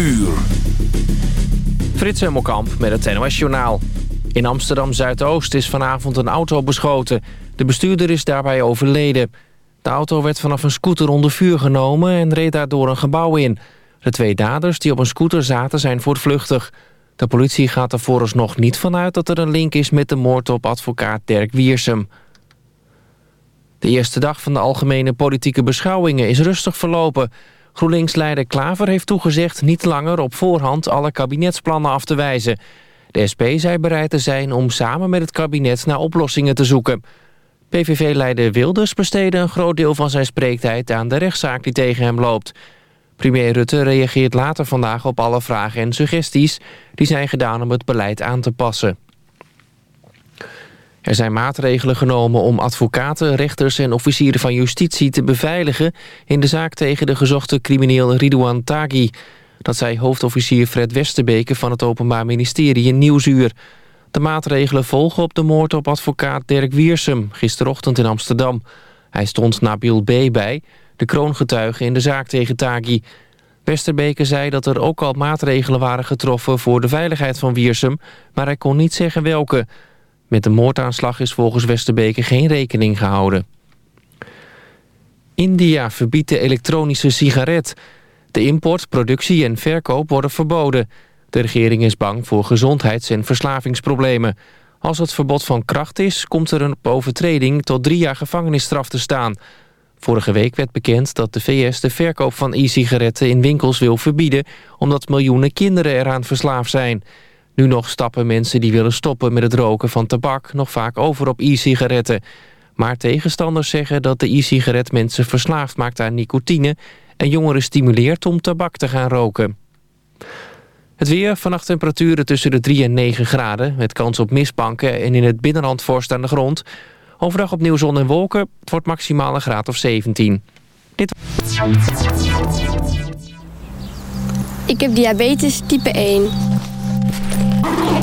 uur. Frits Hemmelkamp met het NOS Journaal. In Amsterdam-Zuidoost is vanavond een auto beschoten. De bestuurder is daarbij overleden. De auto werd vanaf een scooter onder vuur genomen en reed daardoor een gebouw in. De twee daders die op een scooter zaten zijn voortvluchtig. De politie gaat er vooralsnog niet vanuit dat er een link is met de moord op advocaat Dirk Wiersum. De eerste dag van de algemene politieke beschouwingen is rustig verlopen. GroenLinks-leider Klaver heeft toegezegd niet langer op voorhand alle kabinetsplannen af te wijzen. De SP zei bereid te zijn om samen met het kabinet naar oplossingen te zoeken. PVV-leider Wilders besteedde een groot deel van zijn spreektijd aan de rechtszaak die tegen hem loopt. Premier Rutte reageert later vandaag op alle vragen en suggesties... die zijn gedaan om het beleid aan te passen. Er zijn maatregelen genomen om advocaten, rechters en officieren van justitie te beveiligen... in de zaak tegen de gezochte crimineel Ridouan Taghi. Dat zei hoofdofficier Fred Westerbeke van het Openbaar Ministerie in Nieuwsuur. De maatregelen volgen op de moord op advocaat Dirk Wiersum... gisterochtend in Amsterdam. Hij stond Nabil B. bij, de kroongetuige in de zaak tegen Taghi. Westerbeke zei dat er ook al maatregelen waren getroffen... voor de veiligheid van Wiersum, maar hij kon niet zeggen welke... Met de moordaanslag is volgens Westerbeke geen rekening gehouden. India verbiedt de elektronische sigaret. De import, productie en verkoop worden verboden. De regering is bang voor gezondheids- en verslavingsproblemen. Als het verbod van kracht is, komt er een overtreding tot drie jaar gevangenisstraf te staan. Vorige week werd bekend dat de VS de verkoop van e-sigaretten in winkels wil verbieden... omdat miljoenen kinderen eraan verslaafd zijn... Nu nog stappen mensen die willen stoppen met het roken van tabak... nog vaak over op e-sigaretten. Maar tegenstanders zeggen dat de e-sigaret mensen verslaafd maakt aan nicotine... en jongeren stimuleert om tabak te gaan roken. Het weer, vannacht temperaturen tussen de 3 en 9 graden... met kans op mistbanken en in het binnenland vorst aan de grond. Overdag opnieuw zon en wolken. Het wordt maximaal een graad of 17. Dit... Ik heb diabetes type 1.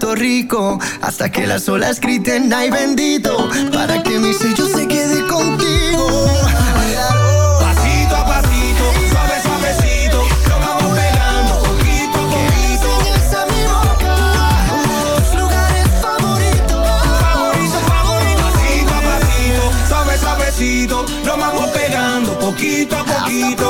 Puerto Rico hasta que las olas griten ay bendito para que mi sello se quede contigo. Pasito a pasito, suave suavecito, lo vamos pegando poquito a poquito. Que mi boca lugares favoritos, favorito favorito. Pasito a pasito, suave suavecito, lo vamos pegando poquito a poquito.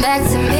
back to me.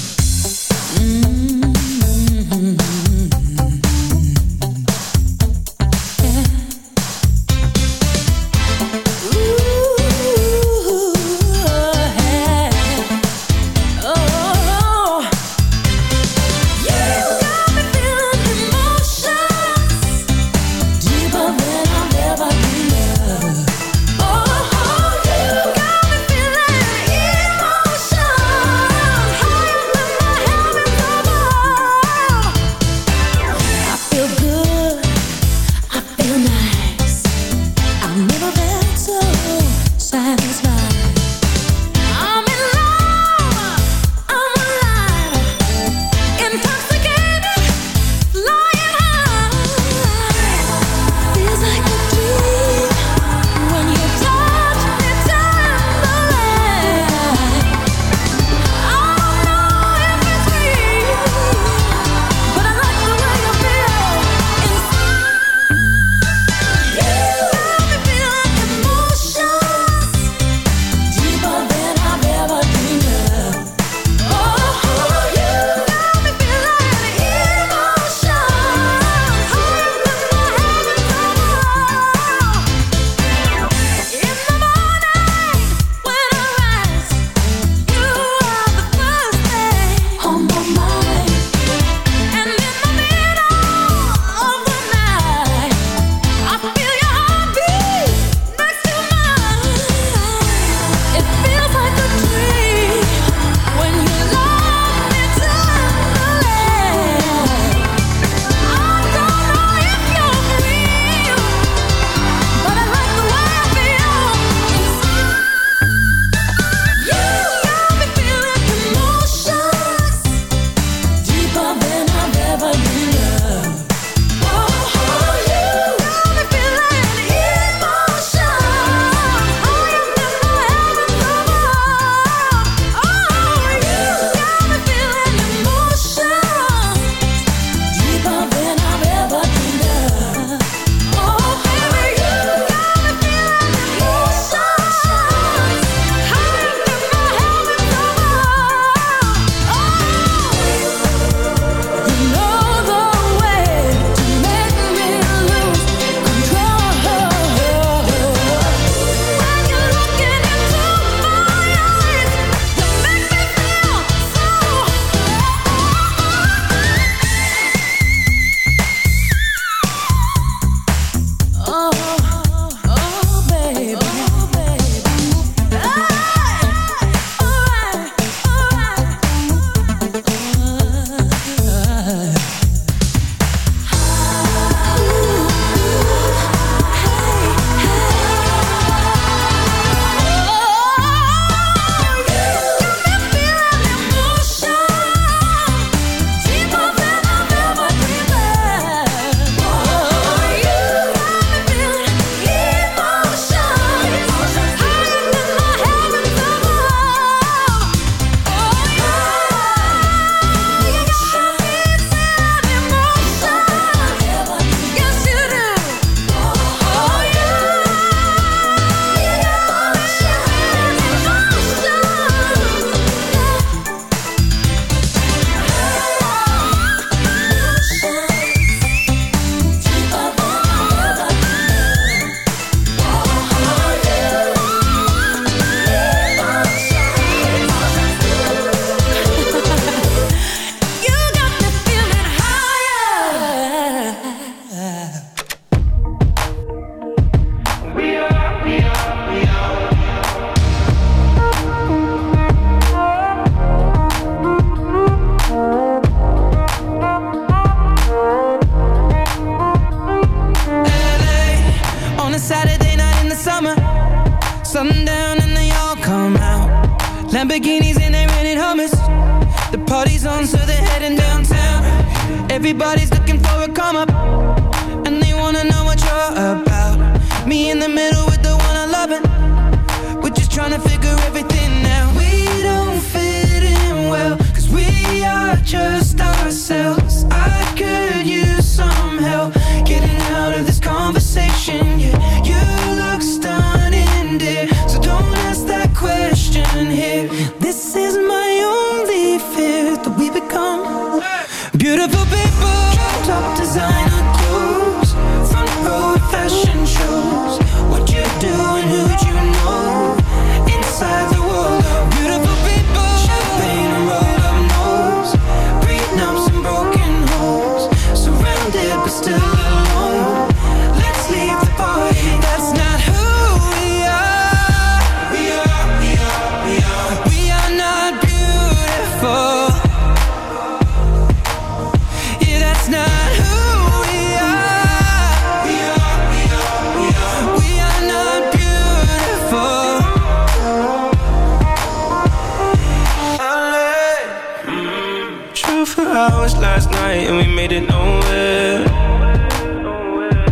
last night and we made it nowhere.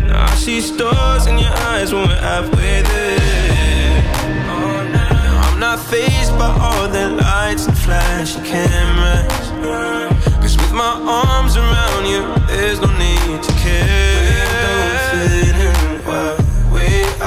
Now I see stars in your eyes when we're halfway there. Now I'm not phased by all the lights and flashing cameras. Cause with my arms around you, there's no need to care.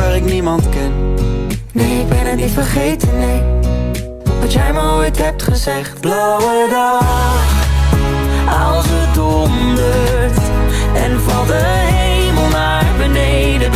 waar ik niemand ken. Nee, ik ben het niet vergeten, nee. Wat jij me ooit hebt gezegd. Blauwe dag, als het dondert en valt de hemel naar beneden,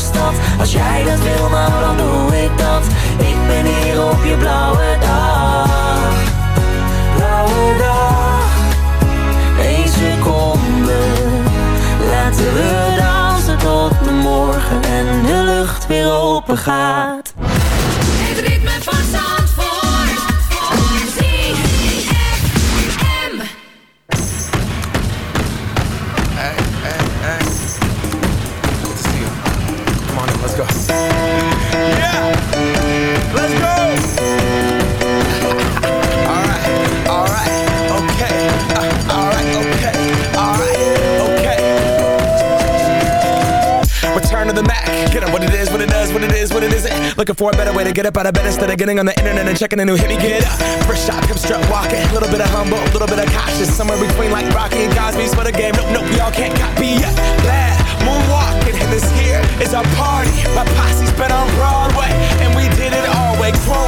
stad. Als jij dat wil, nou dan doe ik dat. Ik ben hier op je blauwe weer open gaat Het ritme van Zandvoort. ZFM. Hey, hey, hey. Good to see you. Come on in, let's go. Yeah! Let's go! alright, alright, okay. Uh, alright, okay, alright, okay. Return to the Mac. Get up what it is, Looking for a better way to get up out of bed instead of getting on the internet and checking a new hit. Me get up. First shot, hip strut walking. A little bit of humble, a little bit of cautious. Somewhere between like Rocky and Cosby's for the game. Nope, nope, y'all can't copy yet. Bad moonwalking, and this here is our party. My posse's been on Broadway, and we did it all way. Chrome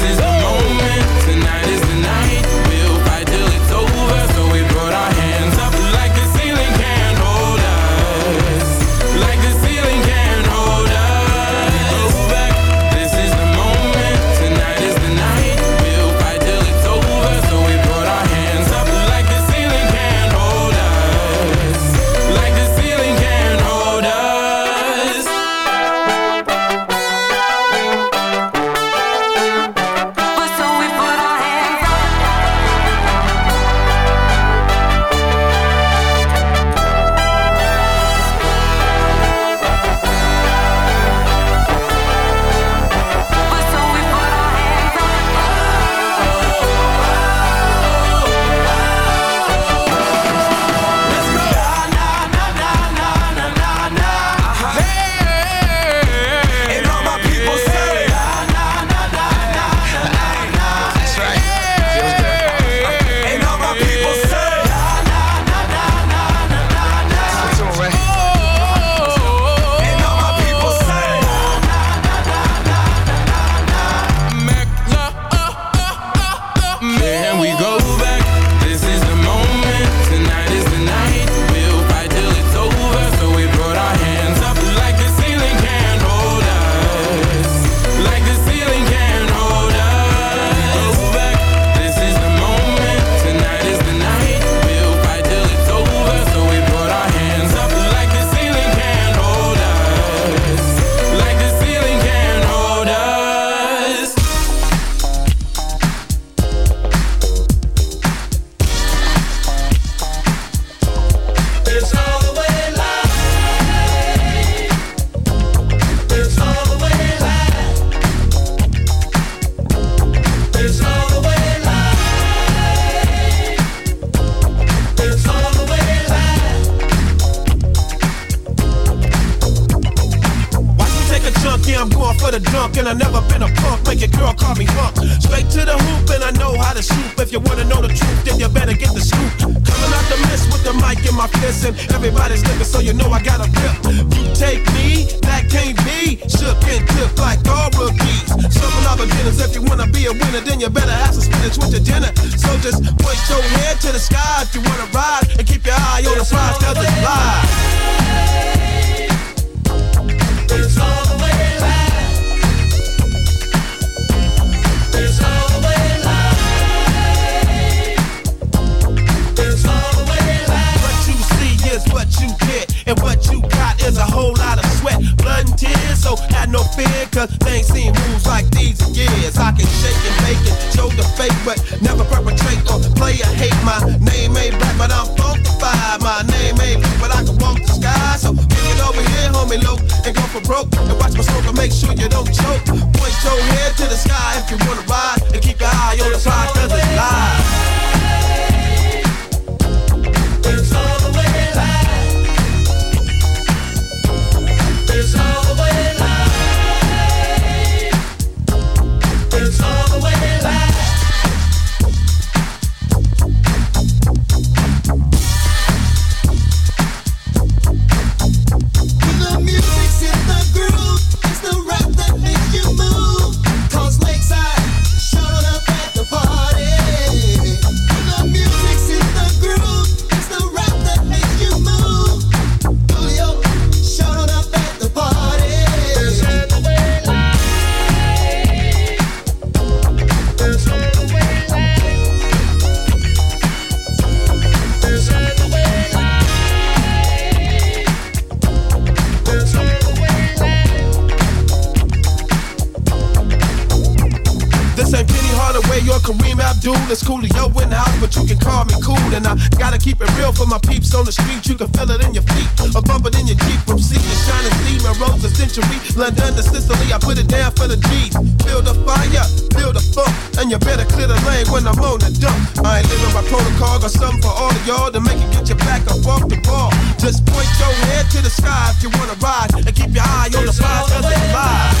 London to Sicily, I put it down for the G's. Build a fire, build a funk, and you better clear the lane when I'm on the dump. I ain't living by protocol, got something for all of y'all to make it get your back up off the ball. Just point your head to the sky if you wanna ride, and keep your eye on the prize, cause it's live.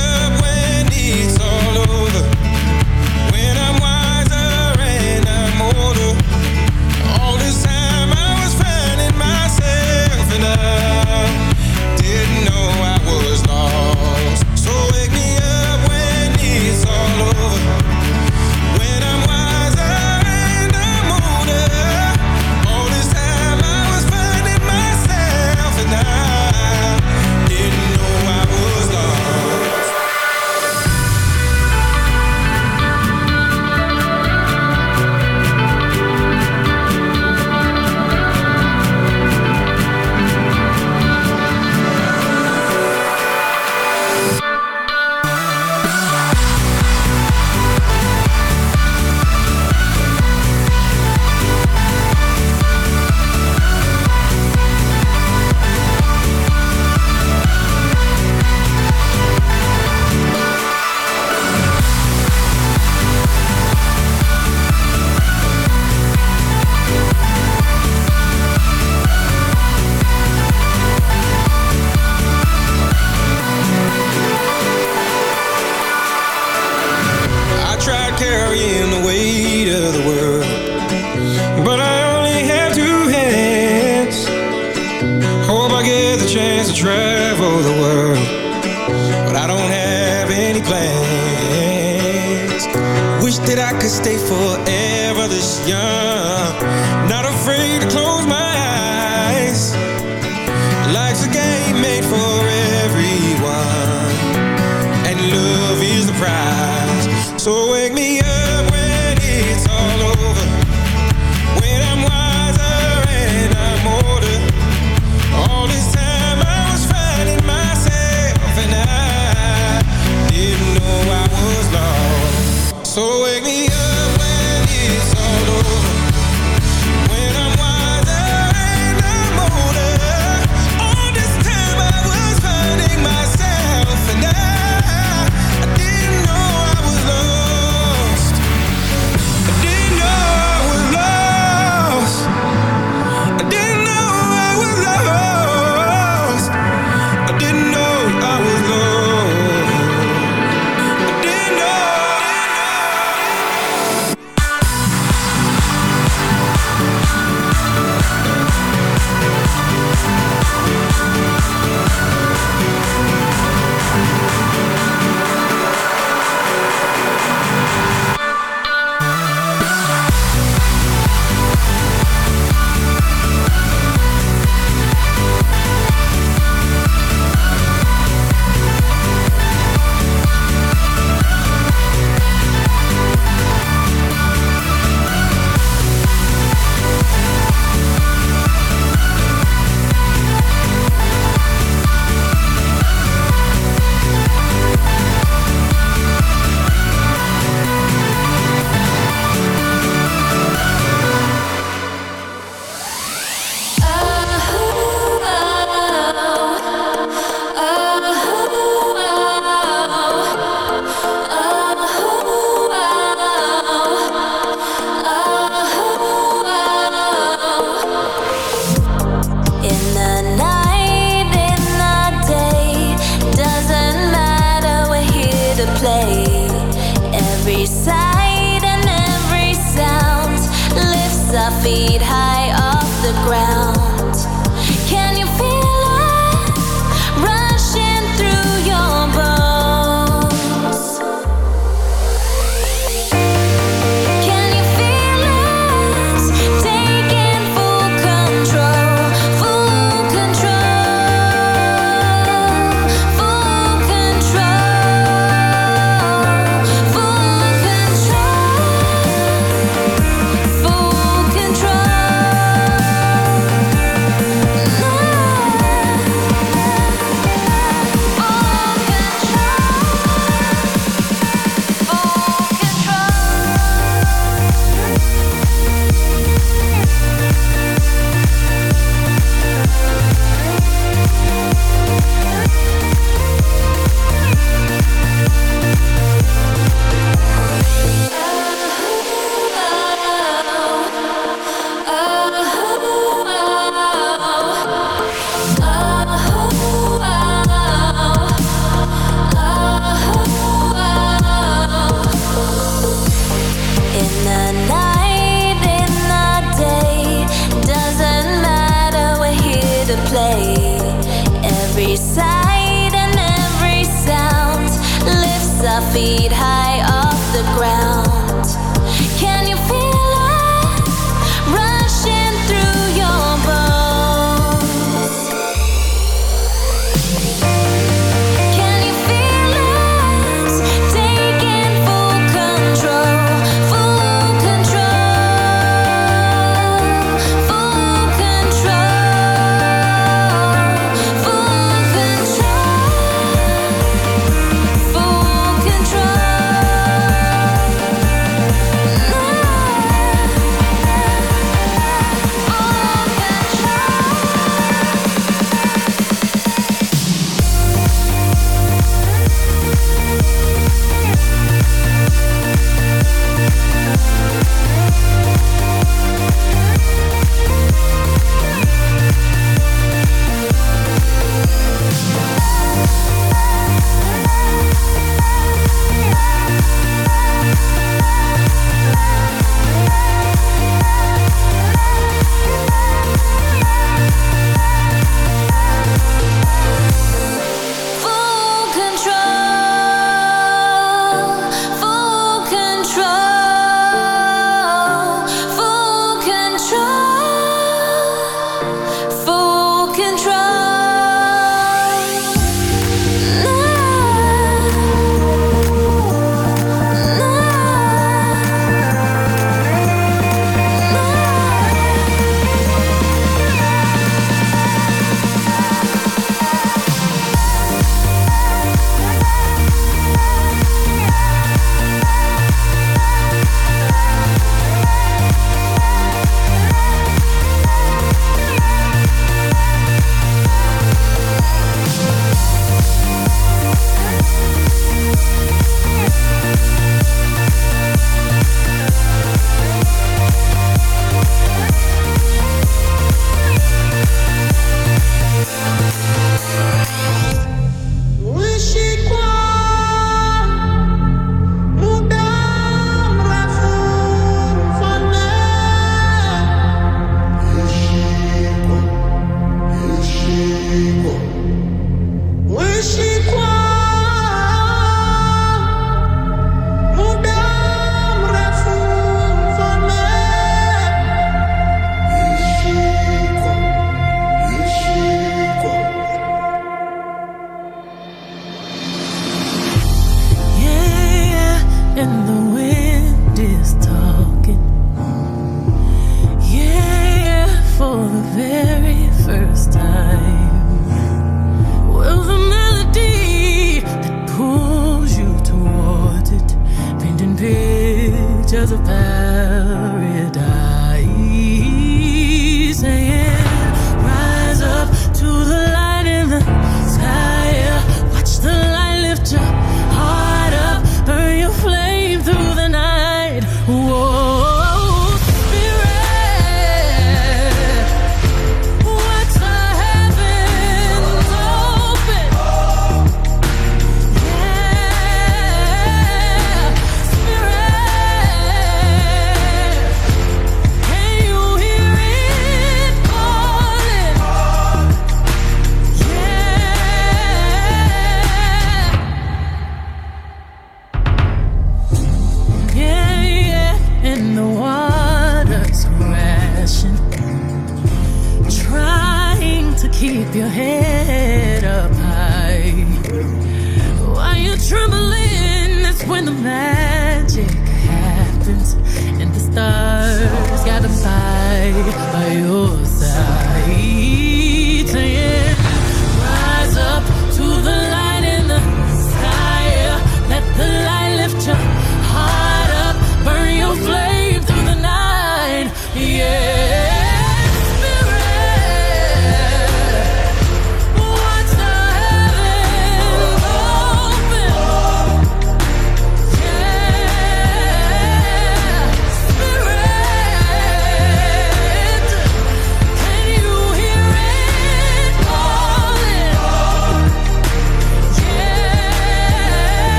afraid to close my eyes.